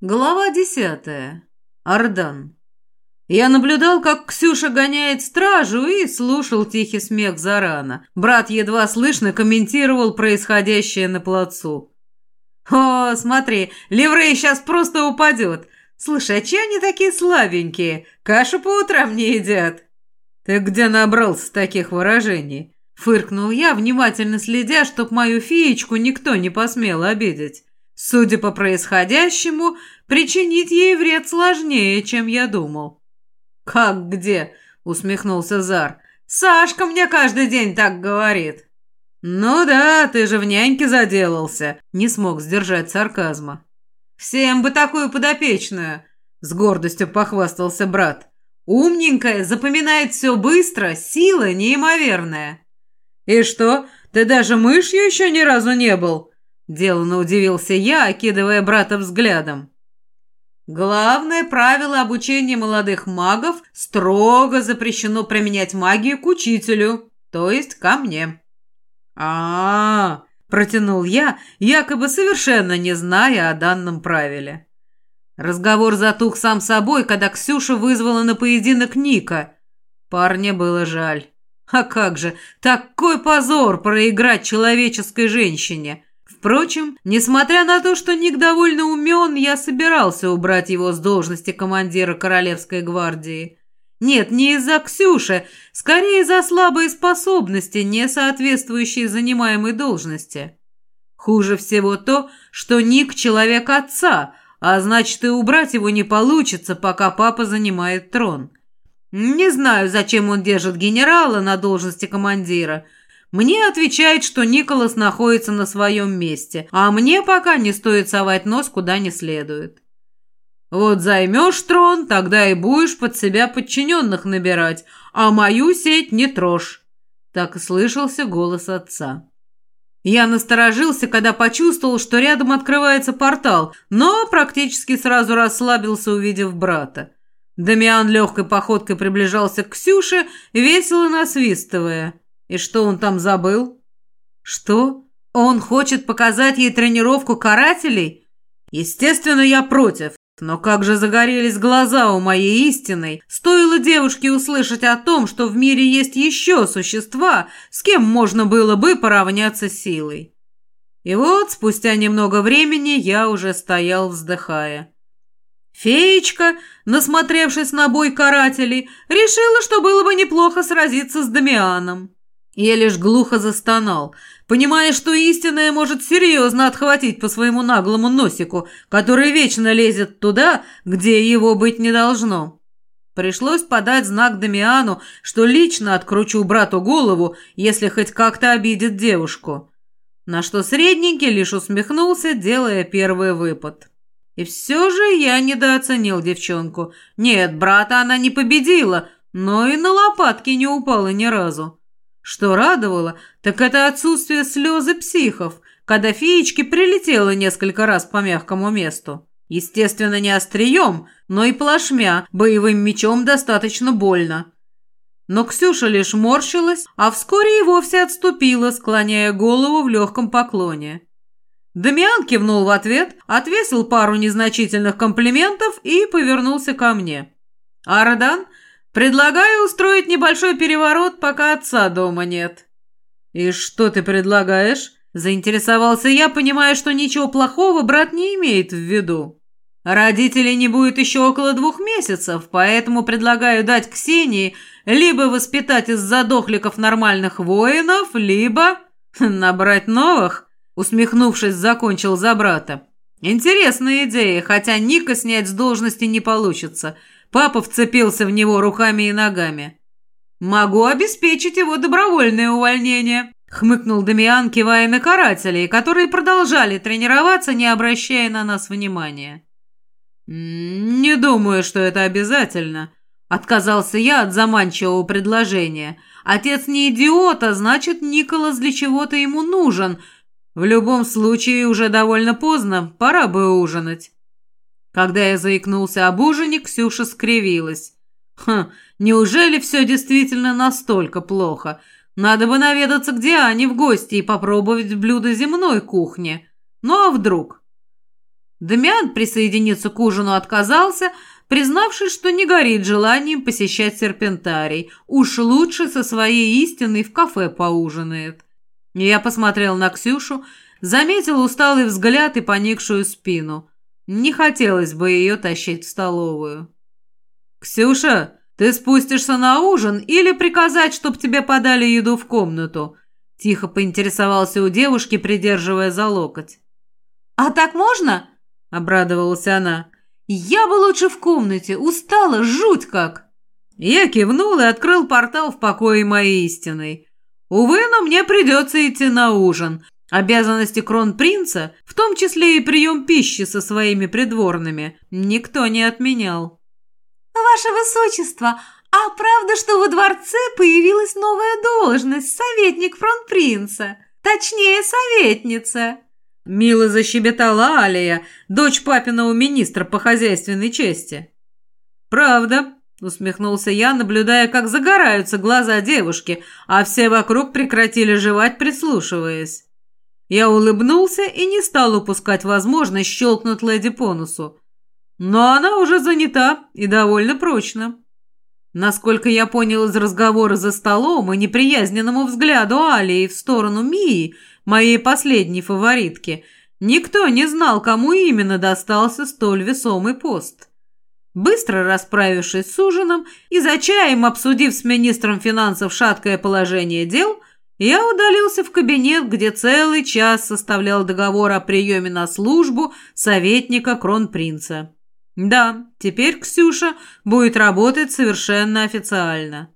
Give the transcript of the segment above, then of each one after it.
Глава десятая. Ардан. Я наблюдал, как Ксюша гоняет стражу и слушал тихий смех Зарана. Брат едва слышно комментировал происходящее на плацу. «О, смотри, Ливрей сейчас просто упадет. Слушай, а че они такие слабенькие? Кашу по утрам не едят?» «Ты где набрался таких выражений?» Фыркнул я, внимательно следя, чтоб мою феечку никто не посмел обидеть. Судя по происходящему, причинить ей вред сложнее, чем я думал. «Как где?» — усмехнулся Зар. «Сашка мне каждый день так говорит». «Ну да, ты же в няньке заделался», — не смог сдержать сарказма. «Всем бы такую подопечную», — с гордостью похвастался брат. «Умненькая, запоминает все быстро, сила неимоверная». «И что, ты даже мышью еще ни разу не был?» Деланно удивился я, окидывая брата взглядом. Главное правило обучения молодых магов – строго запрещено применять магию к учителю, то есть ко мне. а, -а, -а протянул я, якобы совершенно не зная о данном правиле. Разговор затух сам собой, когда Ксюша вызвала на поединок Ника. Парня было жаль. А как же, такой позор проиграть человеческой женщине. Впрочем, несмотря на то, что Ник довольно умен, я собирался убрать его с должности командира Королевской гвардии. Нет, не из-за Ксюши, скорее из-за слабой способности, не соответствующей занимаемой должности. Хуже всего то, что Ник – человек отца, а значит и убрать его не получится, пока папа занимает трон. Не знаю, зачем он держит генерала на должности командира – мне отвечает, что Николас находится на своем месте, а мне пока не стоит совать нос куда не следует. Вот займешь трон, тогда и будешь под себя подчиненных набирать, а мою сеть не трожь. Так слышался голос отца. Я насторожился, когда почувствовал, что рядом открывается портал, но практически сразу расслабился, увидев брата. Дамиан легкой походкой приближался к Ксюше, весело насвистывая. И что он там забыл? Что? Он хочет показать ей тренировку карателей? Естественно, я против. Но как же загорелись глаза у моей истины, стоило девушке услышать о том, что в мире есть еще существа, с кем можно было бы поравняться силой. И вот, спустя немного времени, я уже стоял, вздыхая. Феечка, насмотревшись на бой карателей, решила, что было бы неплохо сразиться с Дамианом. Я лишь глухо застонал, понимая, что истинное может серьезно отхватить по своему наглому носику, который вечно лезет туда, где его быть не должно. Пришлось подать знак Дамиану, что лично откручу брату голову, если хоть как-то обидит девушку. На что средненький лишь усмехнулся, делая первый выпад. И все же я недооценил девчонку. Нет, брата она не победила, но и на лопатки не упала ни разу. Что радовало, так это отсутствие слезы психов, когда феечки прилетела несколько раз по мягкому месту. Естественно, не острием, но и плашмя, боевым мечом достаточно больно. Но Ксюша лишь морщилась, а вскоре и вовсе отступила, склоняя голову в легком поклоне. Дамиан кивнул в ответ, отвесил пару незначительных комплиментов и повернулся ко мне. Арадан Предлагаю устроить небольшой переворот, пока отца дома нет». «И что ты предлагаешь?» Заинтересовался я, понимая, что ничего плохого брат не имеет в виду. Родителей не будет еще около двух месяцев, поэтому предлагаю дать Ксении либо воспитать из задохликов нормальных воинов, либо набрать новых, усмехнувшись, закончил за брата. Интересная идея, хотя Ника снять с должности не получится – Папа вцепился в него руками и ногами. «Могу обеспечить его добровольное увольнение», — хмыкнул Дамиан, кивая на карателей, которые продолжали тренироваться, не обращая на нас внимания. «Не думаю, что это обязательно», — отказался я от заманчивого предложения. «Отец не идиот, а значит, Николас для чего-то ему нужен. В любом случае, уже довольно поздно, пора бы ужинать». Когда я заикнулся об ужине, Ксюша скривилась. «Хм, неужели все действительно настолько плохо? Надо бы наведаться к Диане в гости и попробовать блюдо земной кухни. Ну а вдруг?» Дамиан присоединиться к ужину отказался, признавшись, что не горит желанием посещать серпентарий. Уж лучше со своей истиной в кафе поужинает. Я посмотрел на Ксюшу, заметил усталый взгляд и поникшую спину. Не хотелось бы ее тащить в столовую. «Ксюша, ты спустишься на ужин или приказать, чтоб тебе подали еду в комнату?» Тихо поинтересовался у девушки, придерживая за локоть. «А так можно?» – обрадовалась она. «Я бы лучше в комнате, устала, жуть как!» Я кивнул и открыл портал в покое моей истиной. Увы, но мне придется идти на ужин. Обязанности кронпринца, в том числе и прием пищи со своими придворными, никто не отменял. «Ваше Высочество, а правда, что во дворце появилась новая должность – советник фронт-принца? Точнее, советница?» Мило защебетала Алия, дочь папиного министра по хозяйственной чести. «Правда», — усмехнулся я, наблюдая, как загораются глаза девушки, а все вокруг прекратили жевать, прислушиваясь. Я улыбнулся и не стал упускать возможность щелкнуть леди по носу. Но она уже занята и довольно прочно. Насколько я понял из разговора за столом и неприязненному взгляду Алии в сторону Мии, моей последней фаворитки, никто не знал, кому именно достался столь весомый пост. Быстро расправившись с ужином и за чаем обсудив с министром финансов шаткое положение дел, я удалился в кабинет, где целый час составлял договор о приеме на службу советника кронпринца. Да, теперь Ксюша будет работать совершенно официально.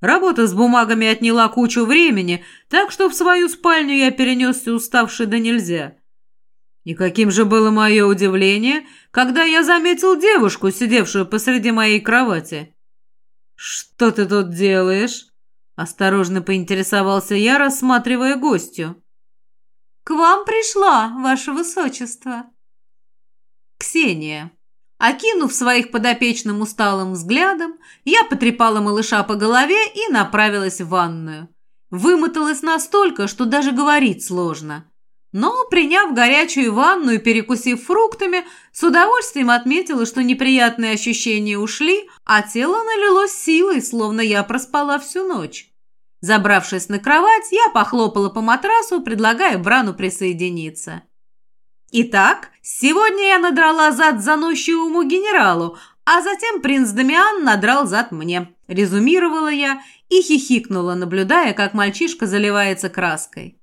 Работа с бумагами отняла кучу времени, так что в свою спальню я перенесся уставший да нельзя. И каким же было мое удивление, когда я заметил девушку, сидевшую посреди моей кровати. «Что ты тут делаешь?» – осторожно поинтересовался я, рассматривая гостью. «К вам пришла, ваше высочество». «Ксения», Окинув своих подопечным усталым взглядом, я потрепала малыша по голове и направилась в ванную. Вымоталась настолько, что даже говорить сложно. Но, приняв горячую ванну и перекусив фруктами, с удовольствием отметила, что неприятные ощущения ушли, а тело налилось силой, словно я проспала всю ночь. Забравшись на кровать, я похлопала по матрасу, предлагая Брану присоединиться. Итак, сегодня я надрала зад заносчивому генералу, а затем принц Дамиан надрал зад мне. Резюмировала я и хихикнула, наблюдая, как мальчишка заливается краской.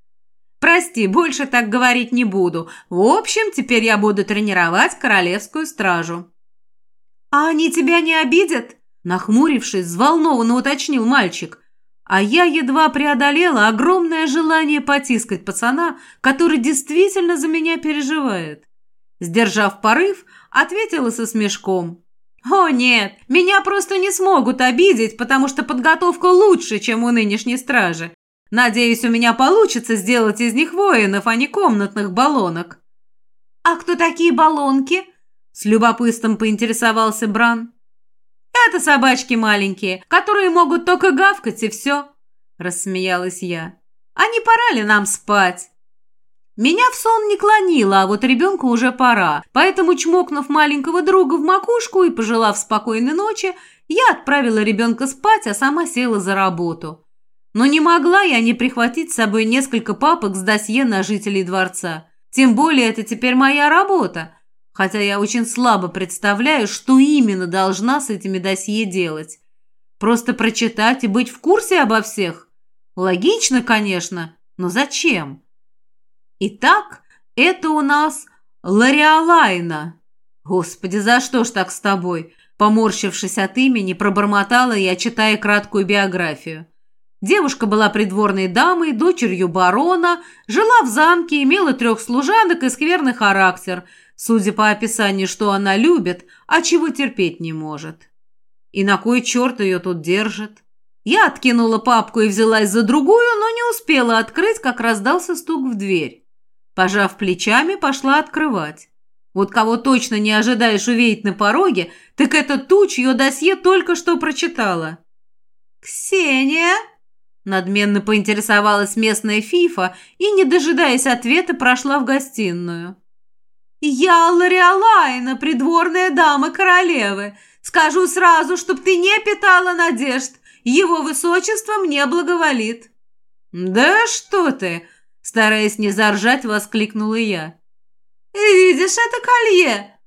«Прости, больше так говорить не буду. В общем, теперь я буду тренировать королевскую стражу». «А они тебя не обидят?» Нахмурившись, взволнованно уточнил мальчик. А я едва преодолела огромное желание потискать пацана, который действительно за меня переживает. Сдержав порыв, ответила со смешком. «О нет, меня просто не смогут обидеть, потому что подготовка лучше, чем у нынешней стражи. Надеюсь, у меня получится сделать из них воинов, а не комнатных баллонок». «А кто такие баллонки?» С любопытством поинтересовался Бран. «Это собачки маленькие, которые могут только гавкать и все», – рассмеялась я. «А не пора ли нам спать?» Меня в сон не клонило, а вот ребенку уже пора, поэтому, чмокнув маленького друга в макушку и пожелав спокойной ночи, я отправила ребенка спать, а сама села за работу. Но не могла я не прихватить с собой несколько папок с досье на жителей дворца. Тем более это теперь моя работа, хотя я очень слабо представляю, что именно должна с этими досье делать. Просто прочитать и быть в курсе обо всех? Логично, конечно, но зачем? Итак, это у нас Лариалайна. Господи, за что ж так с тобой? Поморщившись от имени, пробормотала я, читая краткую биографию. Девушка была придворной дамой, дочерью барона, жила в замке, имела трех служанок и скверный характер – Судя по описанию, что она любит, а чего терпеть не может. И на кой черт ее тут держит? Я откинула папку и взялась за другую, но не успела открыть, как раздался стук в дверь. Пожав плечами, пошла открывать. Вот кого точно не ожидаешь увидеть на пороге, так это ту, чье досье только что прочитала. «Ксения?» Надменно поинтересовалась местная фифа и, не дожидаясь ответа, прошла в гостиную. «Я Лориалайна, придворная дама королевы. Скажу сразу, чтоб ты не питала надежд. Его высочество мне благоволит». «Да что ты!» – стараясь не заржать, воскликнула я. «Видишь это колье?»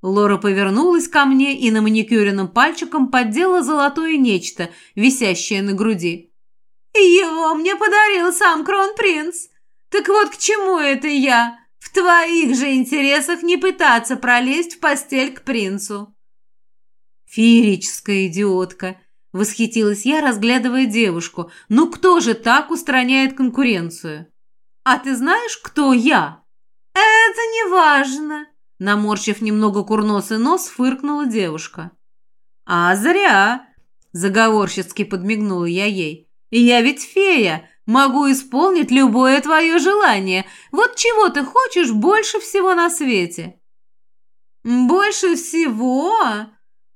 Лора повернулась ко мне и на маникюренным пальчиком поддела золотое нечто, висящее на груди. «Его мне подарил сам кронпринц. Так вот к чему это я? В твоих же интересах не пытаться пролезть в постель к принцу». «Феерическая идиотка!» – восхитилась я, разглядывая девушку. «Ну кто же так устраняет конкуренцию?» «А ты знаешь, кто я?» «Это не важно», – наморщив немного курносый нос, фыркнула девушка. «А зря!» – заговорщицки подмигнула я ей. «Я ведь фея, могу исполнить любое твое желание. Вот чего ты хочешь больше всего на свете?» «Больше всего?»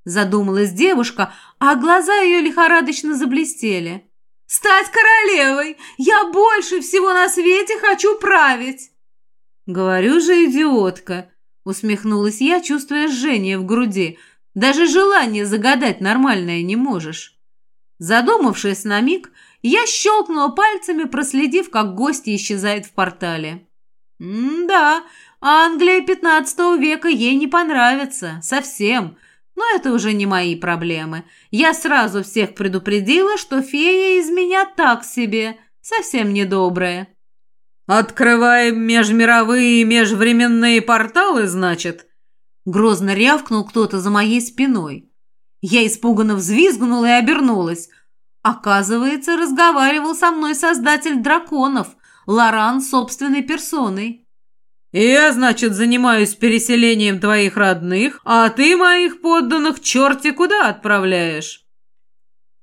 задумалась девушка, а глаза ее лихорадочно заблестели. «Стать королевой! Я больше всего на свете хочу править!» «Говорю же, идиотка!» — усмехнулась я, чувствуя жжение в груди. «Даже желание загадать нормальное не можешь». Задумавшись на миг, я щелкнула пальцами, проследив, как гость исчезает в портале. «М-да, Англия пятнадцатого века ей не понравится. Совсем. Но это уже не мои проблемы. Я сразу всех предупредила, что фея из меня так себе, совсем недобрая. «Открываем межмировые и межвременные порталы, значит?» Грозно рявкнул кто-то за моей спиной. Я испуганно взвизгнула и обернулась. Оказывается, разговаривал со мной создатель драконов, Лоран собственной персоной. «Я, значит, занимаюсь переселением твоих родных, а ты моих подданных черти куда отправляешь?»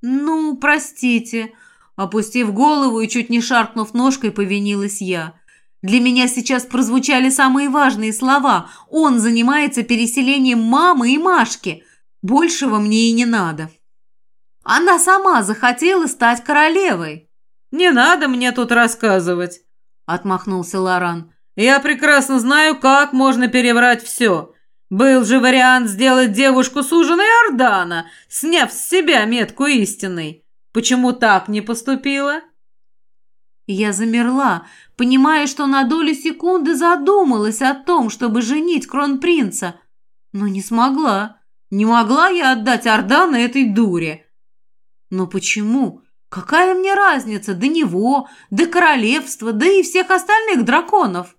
«Ну, простите», — опустив голову и чуть не шаркнув ножкой, повинилась я. «Для меня сейчас прозвучали самые важные слова. Он занимается переселением мамы и Машки. Большего мне и не надо». Она сама захотела стать королевой. «Не надо мне тут рассказывать», — отмахнулся Лоран. Я прекрасно знаю, как можно переврать все. Был же вариант сделать девушку суженой Ордана, сняв с себя метку истинной. Почему так не поступила?» Я замерла, понимая, что на долю секунды задумалась о том, чтобы женить кронпринца, но не смогла. Не могла я отдать Ордана этой дуре. Но почему? Какая мне разница до него, до королевства, да и всех остальных драконов?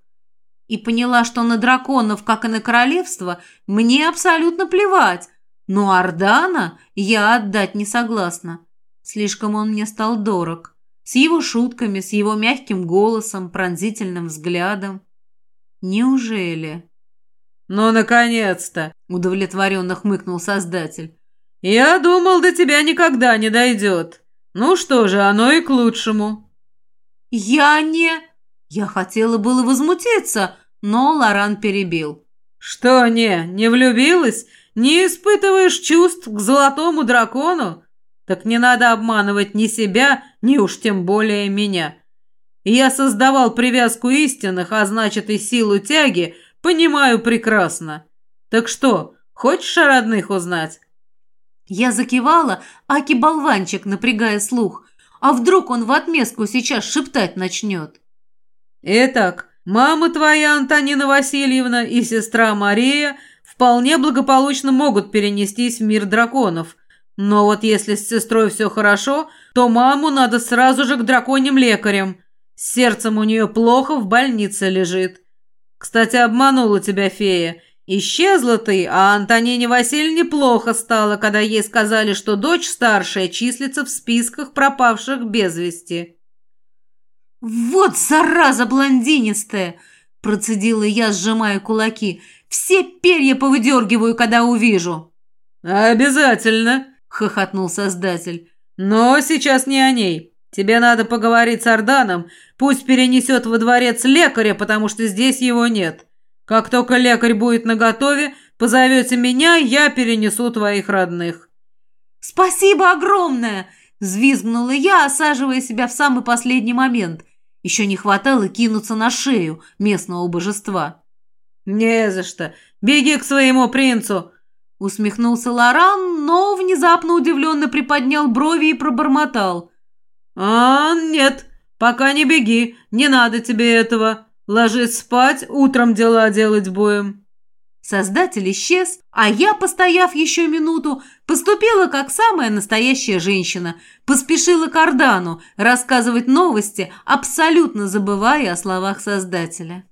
и поняла, что на драконов, как и на королевство, мне абсолютно плевать, но Ордана я отдать не согласна. Слишком он мне стал дорог. С его шутками, с его мягким голосом, пронзительным взглядом. Неужели? «Ну, наконец-то!» – удовлетворенно хмыкнул Создатель. «Я думал, до тебя никогда не дойдет. Ну что же, оно и к лучшему». «Я не...» Я хотела было возмутиться, но Лоран перебил. «Что, не, не влюбилась? Не испытываешь чувств к золотому дракону? Так не надо обманывать ни себя, ни уж тем более меня. Я создавал привязку истинных, а значит и силу тяги, понимаю прекрасно. Так что, хочешь о родных узнать?» Я закивала, аки болванчик, напрягая слух. А вдруг он в отместку сейчас шептать начнет? «Итак, мама твоя, Антонина Васильевна, и сестра Мария вполне благополучно могут перенестись в мир драконов. Но вот если с сестрой все хорошо, то маму надо сразу же к драконьим лекарям. С сердцем у нее плохо, в больнице лежит. Кстати, обманула тебя фея. Исчезла ты, а Антонине Васильевне плохо стало, когда ей сказали, что дочь старшая числится в списках пропавших без вести». «Вот зараза блондинистая!» – процедила я, сжимая кулаки. «Все перья повыдергиваю, когда увижу!» «Обязательно!» – хохотнул Создатель. «Но сейчас не о ней. Тебе надо поговорить с Арданом. Пусть перенесет во дворец лекаря, потому что здесь его нет. Как только лекарь будет наготове, позовете меня, я перенесу твоих родных». «Спасибо огромное!» Взвизгнула я, осаживая себя в самый последний момент. Еще не хватало кинуться на шею местного божества. «Не за что. Беги к своему принцу!» Усмехнулся Лоран, но внезапно удивленно приподнял брови и пробормотал. «А, нет, пока не беги, не надо тебе этого. Ложись спать, утром дела делать будем». Создатель исчез, а я, постояв еще минуту, поступила как самая настоящая женщина, поспешила к Ордану рассказывать новости, абсолютно забывая о словах Создателя.